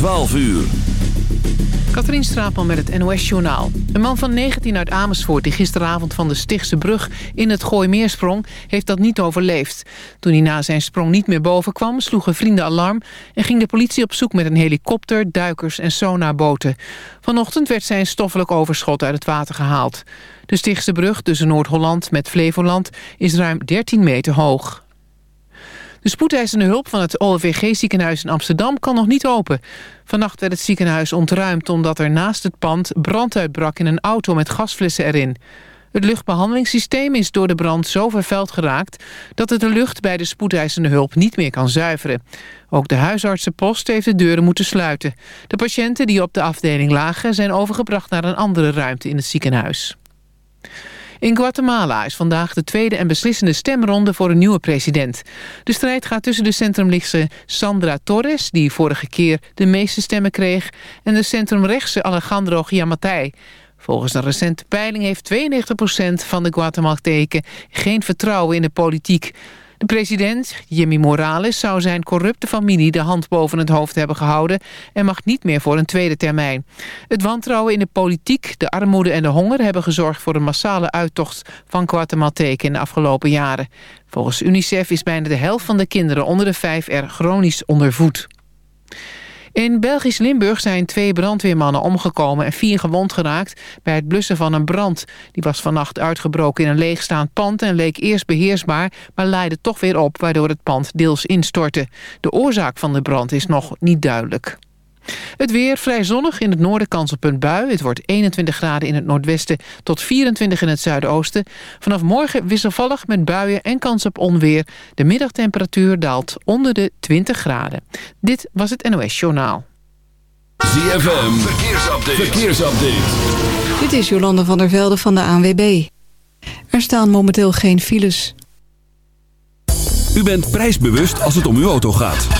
12 uur. Katrien Straatman met het NOS-journaal. Een man van 19 uit Amersfoort die gisteravond van de Stichtse brug in het Gooimeer sprong, heeft dat niet overleefd. Toen hij na zijn sprong niet meer boven kwam, sloegen vrienden alarm en ging de politie op zoek met een helikopter, duikers en sonarboten. Vanochtend werd zijn stoffelijk overschot uit het water gehaald. De Stichtse brug tussen Noord-Holland met Flevoland is ruim 13 meter hoog. De spoedeisende hulp van het OLVG-ziekenhuis in Amsterdam kan nog niet open. Vannacht werd het ziekenhuis ontruimd omdat er naast het pand brand uitbrak in een auto met gasflessen erin. Het luchtbehandelingssysteem is door de brand zo vervuild geraakt... dat het de lucht bij de spoedeisende hulp niet meer kan zuiveren. Ook de huisartsenpost heeft de deuren moeten sluiten. De patiënten die op de afdeling lagen zijn overgebracht naar een andere ruimte in het ziekenhuis. In Guatemala is vandaag de tweede en beslissende stemronde voor een nieuwe president. De strijd gaat tussen de centrumlichtse Sandra Torres, die vorige keer de meeste stemmen kreeg, en de centrumrechtse Alejandro Giammattei. Volgens een recente peiling heeft 92% van de Guatemalteken geen vertrouwen in de politiek. De president, Jimmy Morales, zou zijn corrupte familie de hand boven het hoofd hebben gehouden en mag niet meer voor een tweede termijn. Het wantrouwen in de politiek, de armoede en de honger hebben gezorgd voor een massale uittocht van Guatemalteken in de afgelopen jaren. Volgens UNICEF is bijna de helft van de kinderen onder de vijf er chronisch ondervoed. In Belgisch Limburg zijn twee brandweermannen omgekomen en vier gewond geraakt bij het blussen van een brand. Die was vannacht uitgebroken in een leegstaand pand en leek eerst beheersbaar, maar leidde toch weer op waardoor het pand deels instortte. De oorzaak van de brand is nog niet duidelijk. Het weer vrij zonnig in het noorden kans op een bui. Het wordt 21 graden in het noordwesten tot 24 in het zuidoosten. Vanaf morgen wisselvallig met buien en kans op onweer. De middagtemperatuur daalt onder de 20 graden. Dit was het NOS Journaal. ZFM, verkeersupdate. verkeersupdate. Dit is Jolande van der Velde van de ANWB. Er staan momenteel geen files. U bent prijsbewust als het om uw auto gaat.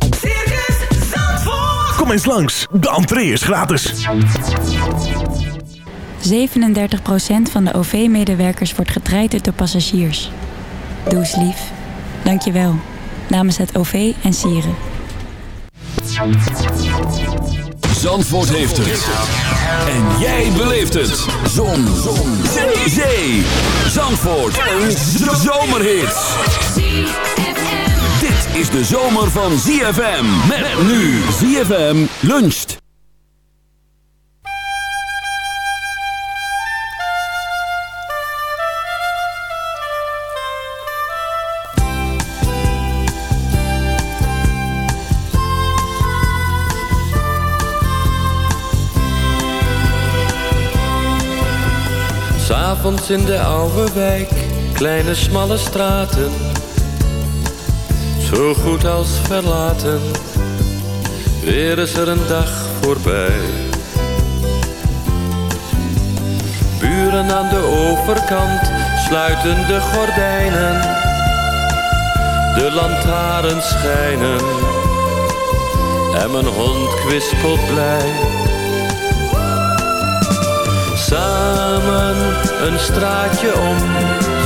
Kom eens langs, de entree is gratis. 37% van de OV-medewerkers wordt getraind door passagiers. Doe eens lief. Dank je wel. Namens het OV en Sieren. Zandvoort heeft het. En jij beleeft het. Zon. Zon. Zee. Zee. Zandvoort. Een zomerhit. Is de zomer van ZFM. Met nu ZFM luncht. S'avonds in de oude wijk, kleine smalle straten. Zo goed als verlaten, weer is er een dag voorbij. Buren aan de overkant sluiten de gordijnen. De lantaarns schijnen en mijn hond kwispelt blij. Samen een straatje om,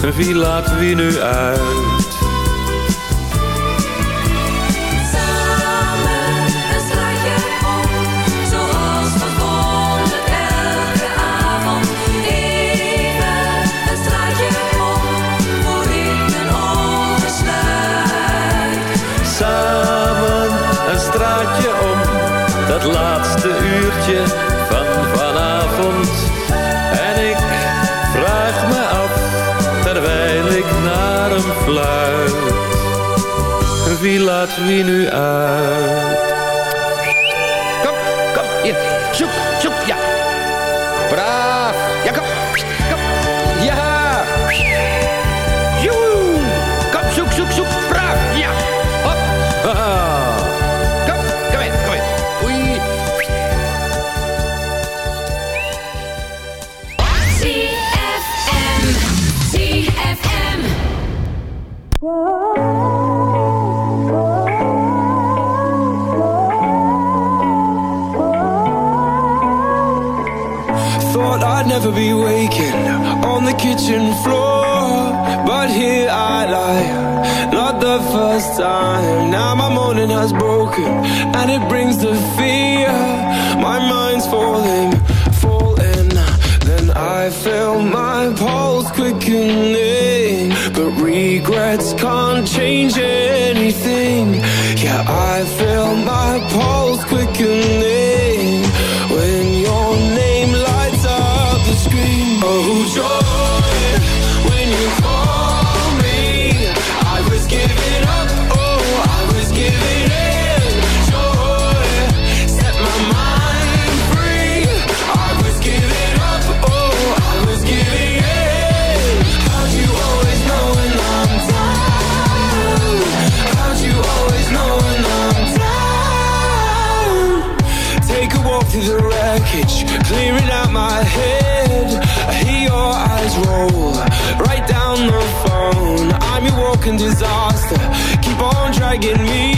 Wie laat wie nu uit? Samen een straatje om, fluit. Wie laat wie nu uit? And it brings the fear. My mind's falling, falling. Then I feel my pulse quickening. But regrets can't change anything. Yeah, I feel my pulse quickening. in me.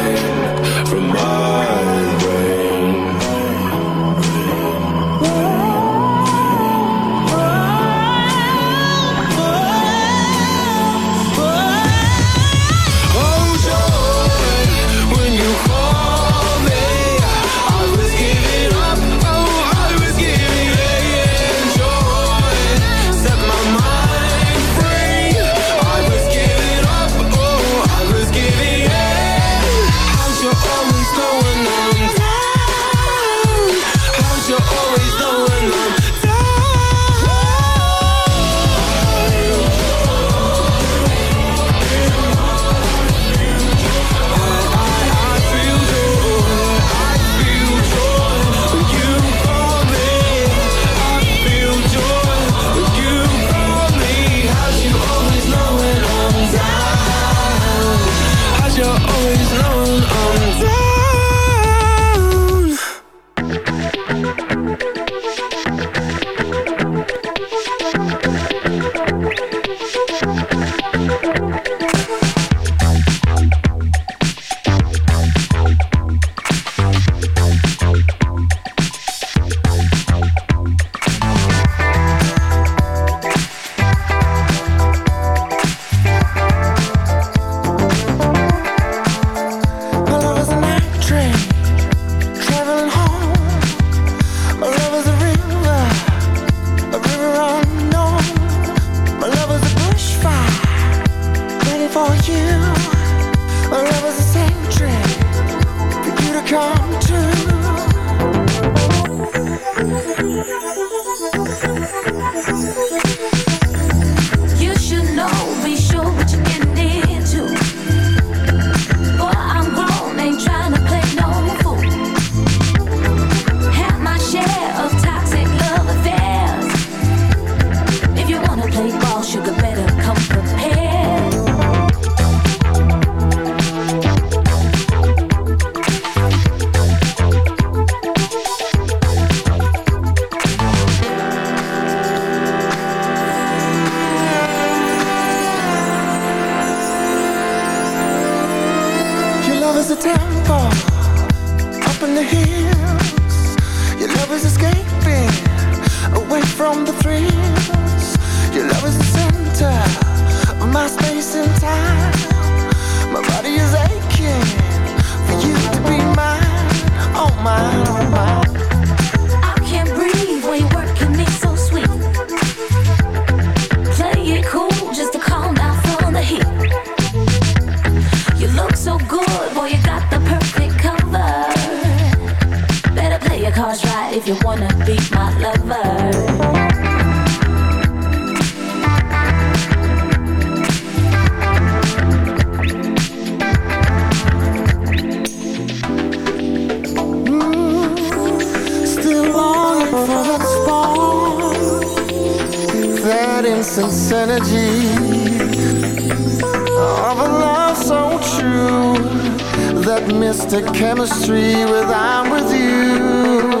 mystic chemistry with I'm with you.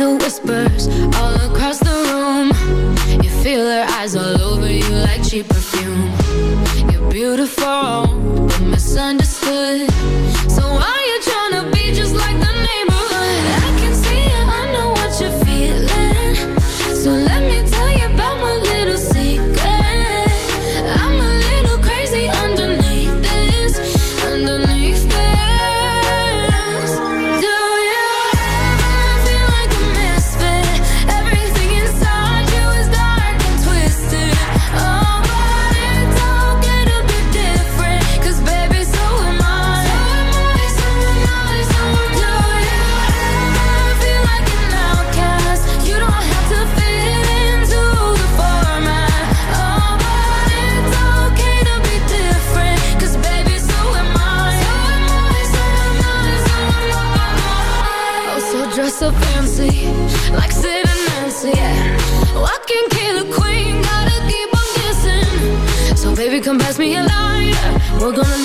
the whispers all across the room. You feel her eyes all over you like cheap perfume. You're beautiful. We're gonna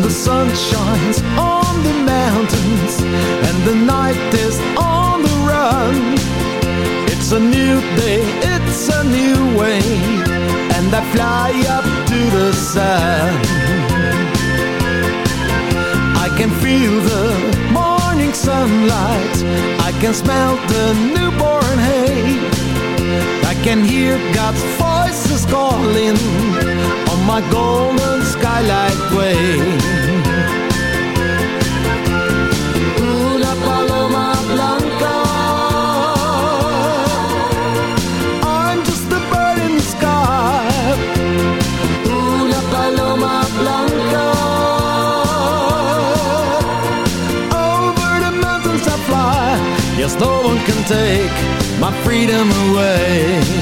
And the sun shines on the mountains And the night is on the run. It's a new day, it's a new way And I fly up to the sun. I can feel the morning sunlight. I can smell the newborn hay. I can hear God's voices calling my golden skylight way. Una paloma blanca. I'm just a bird in the sky. Una paloma blanca. Over the mountains I fly. Yes, no one can take my freedom away.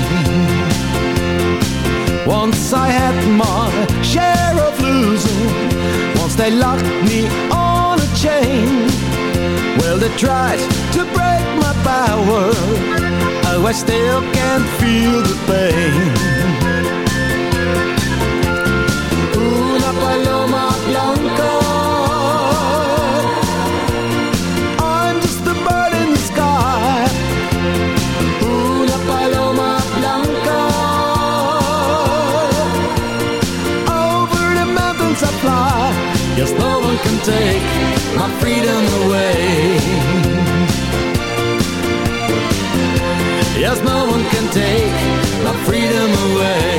Once I had my share of losing Once they locked me on a chain. Well, they tried to break my power Oh, I still can feel the pain. can take my freedom away. Yes, no one can take my freedom away.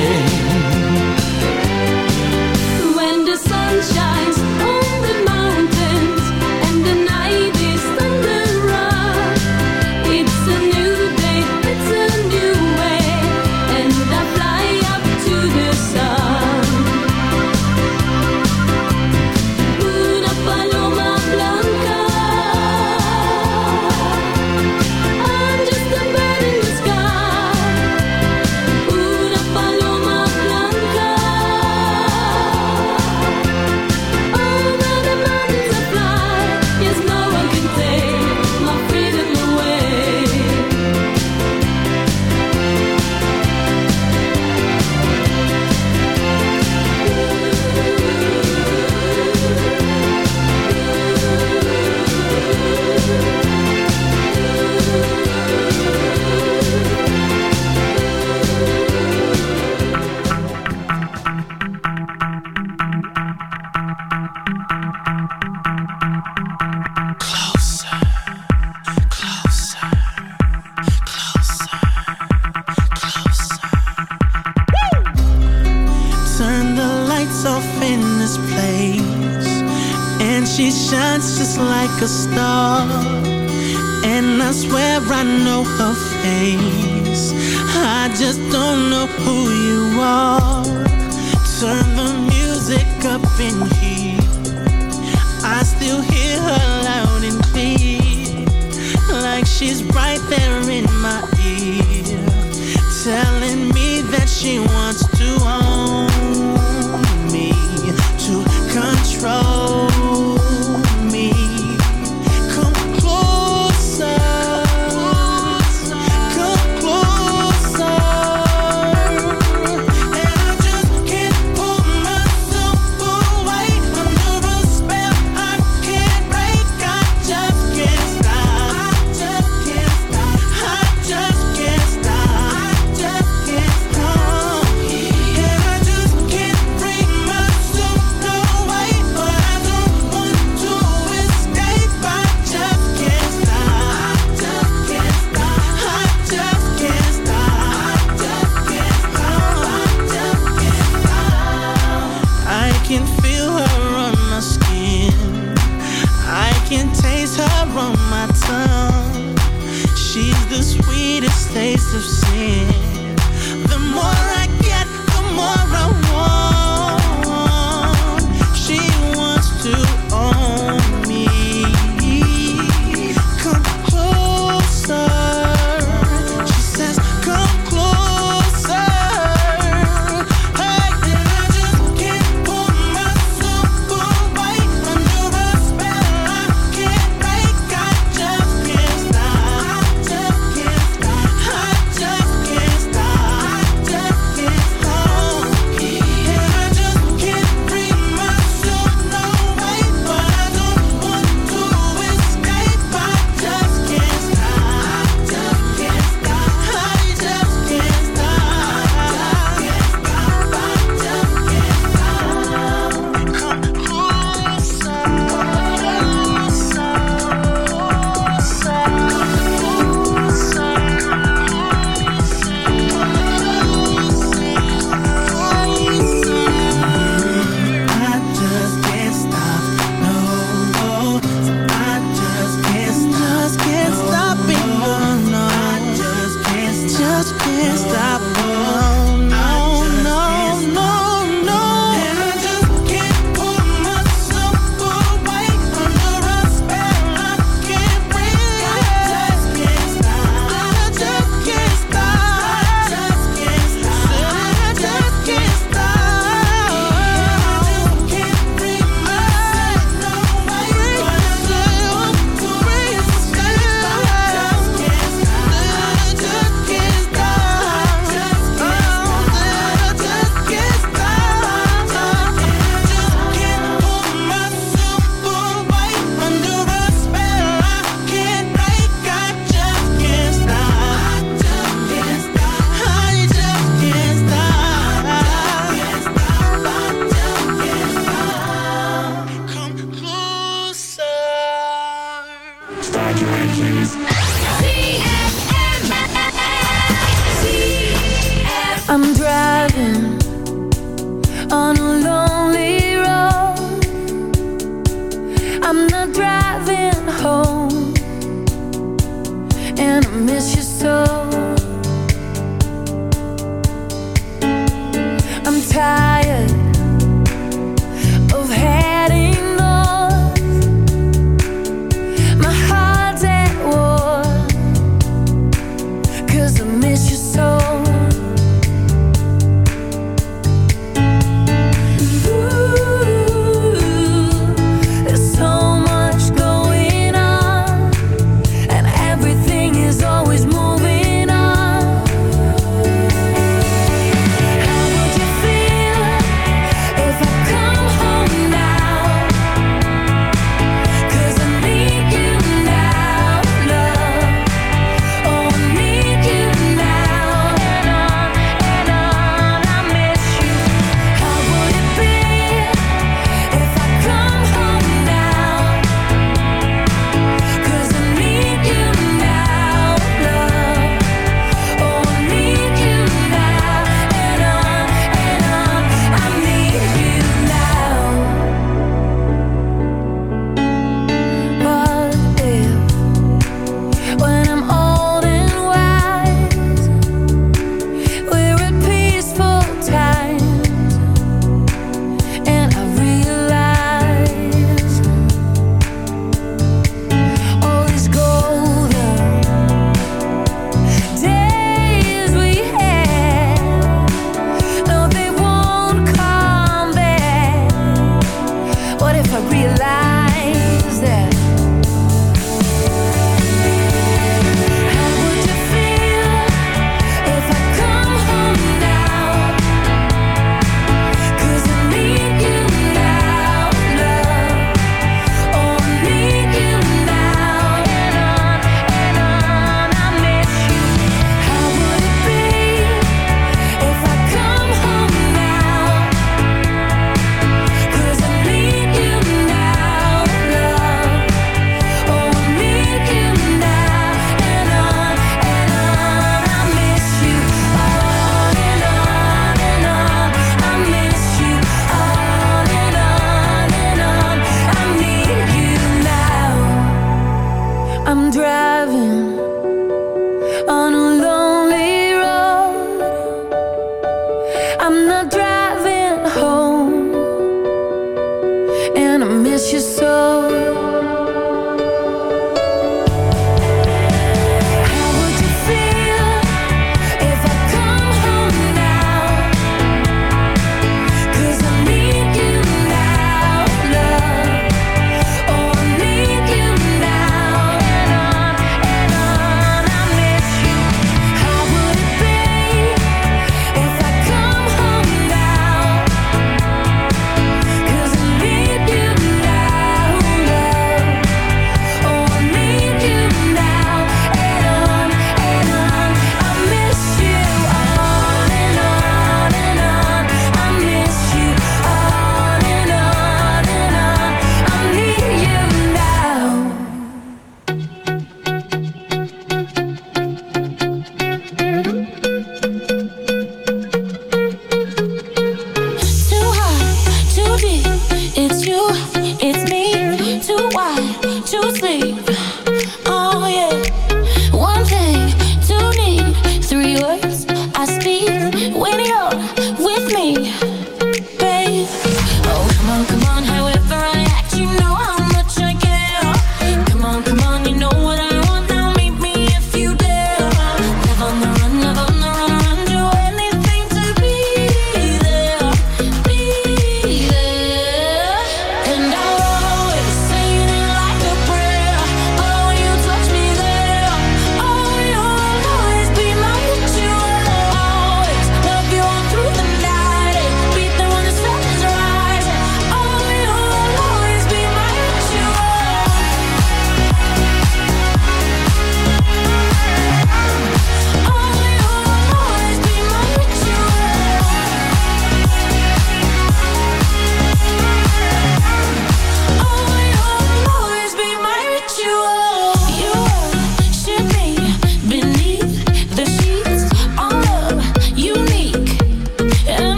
I'm driving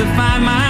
to find my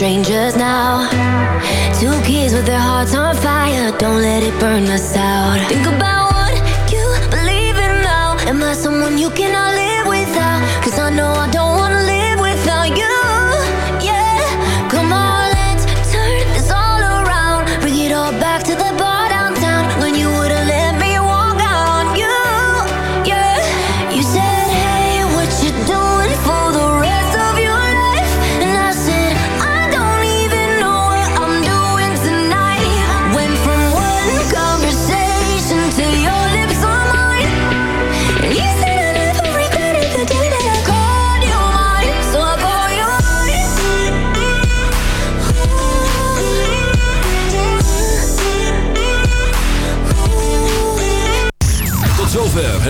strangers now. Two kids with their hearts on fire. Don't let it burn us out. Think